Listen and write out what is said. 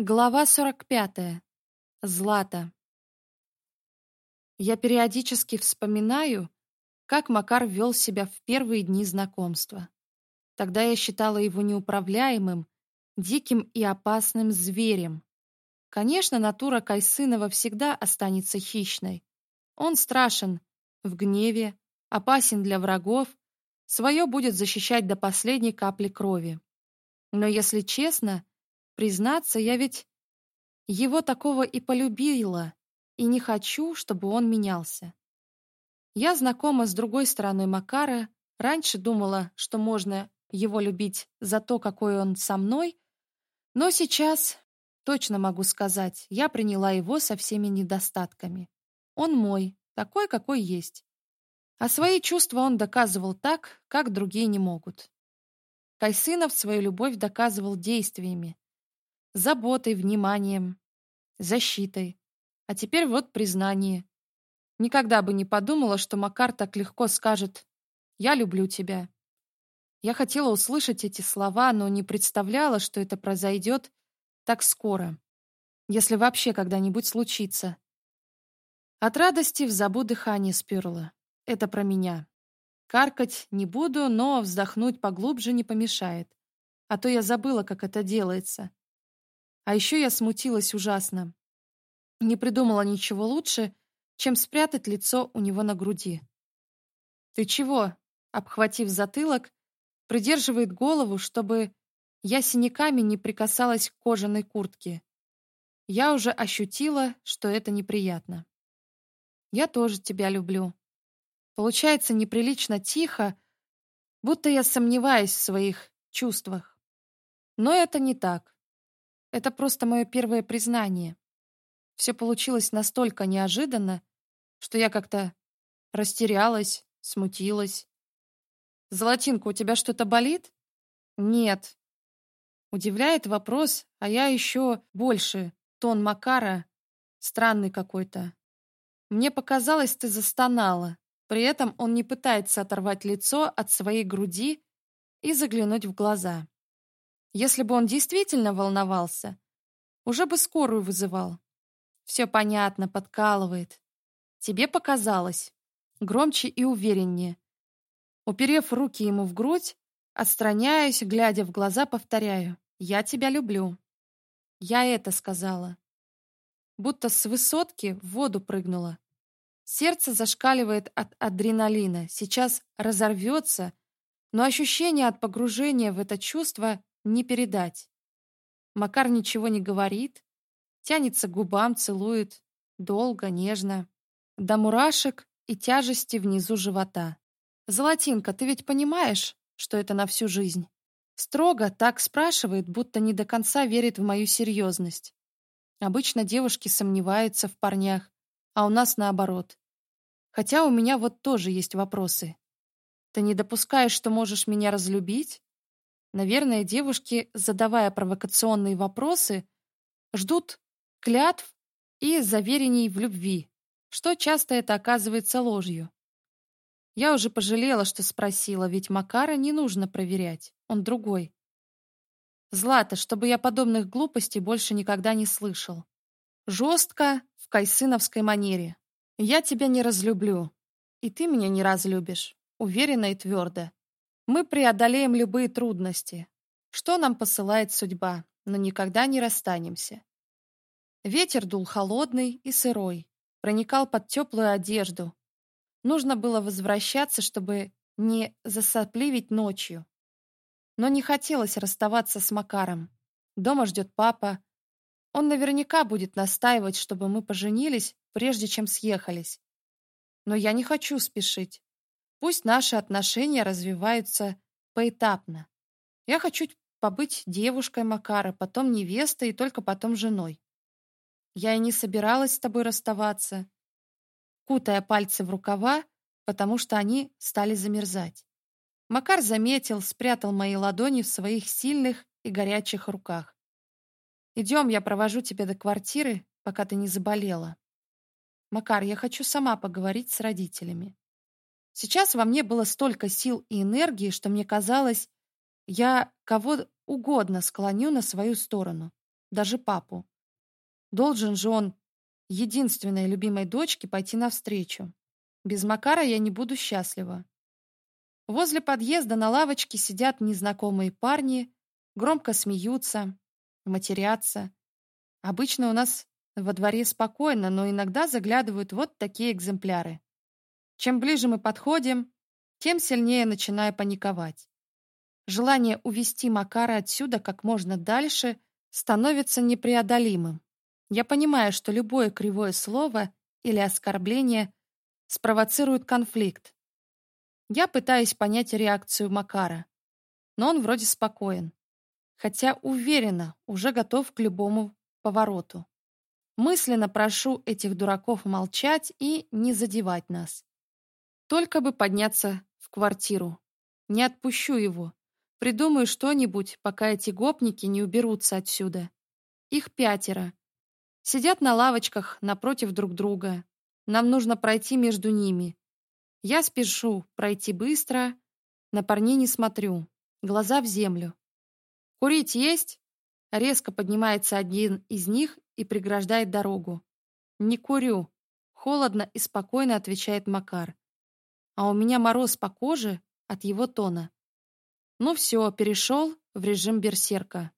Глава 45. Злата. Я периодически вспоминаю, как Макар вел себя в первые дни знакомства. Тогда я считала его неуправляемым, диким и опасным зверем. Конечно, натура Кайсынова всегда останется хищной. Он страшен, в гневе, опасен для врагов, свое будет защищать до последней капли крови. Но если честно, Признаться, я ведь его такого и полюбила, и не хочу, чтобы он менялся. Я знакома с другой стороной Макара, раньше думала, что можно его любить за то, какой он со мной, но сейчас, точно могу сказать, я приняла его со всеми недостатками. Он мой, такой, какой есть. А свои чувства он доказывал так, как другие не могут. Кайсынов свою любовь доказывал действиями, заботой, вниманием, защитой. А теперь вот признание. Никогда бы не подумала, что Макар так легко скажет «Я люблю тебя». Я хотела услышать эти слова, но не представляла, что это произойдет так скоро, если вообще когда-нибудь случится. От радости в забу дыхание сперло. Это про меня. Каркать не буду, но вздохнуть поглубже не помешает. А то я забыла, как это делается. А еще я смутилась ужасно. Не придумала ничего лучше, чем спрятать лицо у него на груди. «Ты чего?» — обхватив затылок, придерживает голову, чтобы я синяками не прикасалась к кожаной куртке. Я уже ощутила, что это неприятно. «Я тоже тебя люблю». Получается неприлично тихо, будто я сомневаюсь в своих чувствах. Но это не так. Это просто мое первое признание. Все получилось настолько неожиданно, что я как-то растерялась, смутилась. «Золотинка, у тебя что-то болит?» «Нет». Удивляет вопрос, а я еще больше. Тон Макара странный какой-то. Мне показалось, ты застонала. При этом он не пытается оторвать лицо от своей груди и заглянуть в глаза. Если бы он действительно волновался, уже бы скорую вызывал. Все понятно, подкалывает. Тебе показалось. Громче и увереннее. Уперев руки ему в грудь, отстраняюсь, глядя в глаза, повторяю. Я тебя люблю. Я это сказала. Будто с высотки в воду прыгнула. Сердце зашкаливает от адреналина. Сейчас разорвется, но ощущение от погружения в это чувство не передать. Макар ничего не говорит, тянется к губам, целует, долго, нежно, до мурашек и тяжести внизу живота. «Золотинка, ты ведь понимаешь, что это на всю жизнь?» Строго так спрашивает, будто не до конца верит в мою серьезность. Обычно девушки сомневаются в парнях, а у нас наоборот. Хотя у меня вот тоже есть вопросы. Ты не допускаешь, что можешь меня разлюбить? Наверное, девушки, задавая провокационные вопросы, ждут клятв и заверений в любви, что часто это оказывается ложью. Я уже пожалела, что спросила, ведь Макара не нужно проверять, он другой. Злата, чтобы я подобных глупостей больше никогда не слышал. Жестко, в кайсыновской манере. Я тебя не разлюблю, и ты меня не разлюбишь, уверенно и твердо. Мы преодолеем любые трудности, что нам посылает судьба, но никогда не расстанемся. Ветер дул холодный и сырой, проникал под теплую одежду. Нужно было возвращаться, чтобы не засопливить ночью. Но не хотелось расставаться с Макаром. Дома ждет папа. Он наверняка будет настаивать, чтобы мы поженились, прежде чем съехались. Но я не хочу спешить. Пусть наши отношения развиваются поэтапно. Я хочу побыть девушкой Макара, потом невестой и только потом женой. Я и не собиралась с тобой расставаться, кутая пальцы в рукава, потому что они стали замерзать. Макар заметил, спрятал мои ладони в своих сильных и горячих руках. «Идем, я провожу тебя до квартиры, пока ты не заболела. Макар, я хочу сама поговорить с родителями». Сейчас во мне было столько сил и энергии, что мне казалось, я кого угодно склоню на свою сторону, даже папу. Должен же он единственной любимой дочке пойти навстречу. Без Макара я не буду счастлива. Возле подъезда на лавочке сидят незнакомые парни, громко смеются, матерятся. Обычно у нас во дворе спокойно, но иногда заглядывают вот такие экземпляры. Чем ближе мы подходим, тем сильнее начинаю паниковать. Желание увести Макара отсюда как можно дальше становится непреодолимым. Я понимаю, что любое кривое слово или оскорбление спровоцирует конфликт. Я пытаюсь понять реакцию Макара, но он вроде спокоен, хотя уверенно уже готов к любому повороту. Мысленно прошу этих дураков молчать и не задевать нас. Только бы подняться в квартиру. Не отпущу его. Придумаю что-нибудь, пока эти гопники не уберутся отсюда. Их пятеро. Сидят на лавочках напротив друг друга. Нам нужно пройти между ними. Я спешу пройти быстро. На парней не смотрю. Глаза в землю. «Курить есть?» Резко поднимается один из них и преграждает дорогу. «Не курю», — холодно и спокойно отвечает Макар а у меня мороз по коже от его тона. Ну все, перешел в режим берсерка.